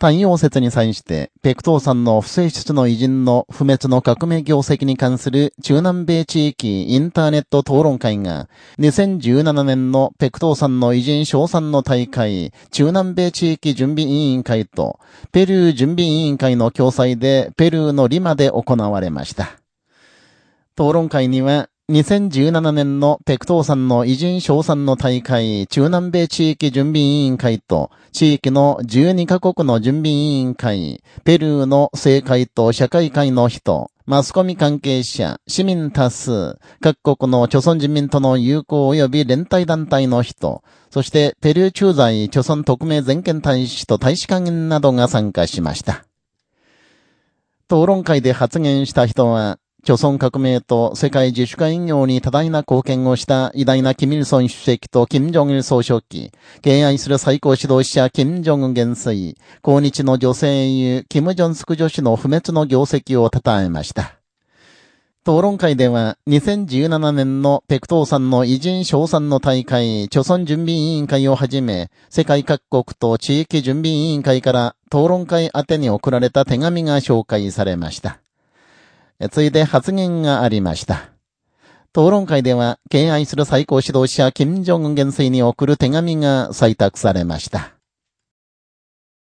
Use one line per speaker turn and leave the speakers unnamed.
太陽説に際して、ペクトーさんの不正室の偉人の不滅の革命業績に関する中南米地域インターネット討論会が、2017年のペクトーさんの偉人賞賛の大会、中南米地域準備委員会と、ペルー準備委員会の共催で、ペルーのリマで行われました。討論会には、2017年のペクトーさんの偉人賞賛の大会、中南米地域準備委員会と、地域の12カ国の準備委員会、ペルーの政界と社会会の人、マスコミ関係者、市民多数、各国の朝鮮人民との友好及び連帯団体の人、そしてペルー駐在朝鮮特命全権大使と大使館員などが参加しました。討論会で発言した人は、朝鮮革命と世界自主化引用に多大な貢献をした偉大なキミルソン主席とキム・ジョンイル総書記、敬愛する最高指導者キム・ジョン元帥、抗日の女性英雄、キム・ジョンスク女子の不滅の業績を称えました。討論会では、2017年のペクトーさんの偉人賞賛の大会、朝鮮準備委員会をはじめ、世界各国と地域準備委員会から討論会宛てに送られた手紙が紹介されました。ついで発言がありました。討論会では、敬愛する最高指導者、金正恩元帥に送る手紙が採択されました。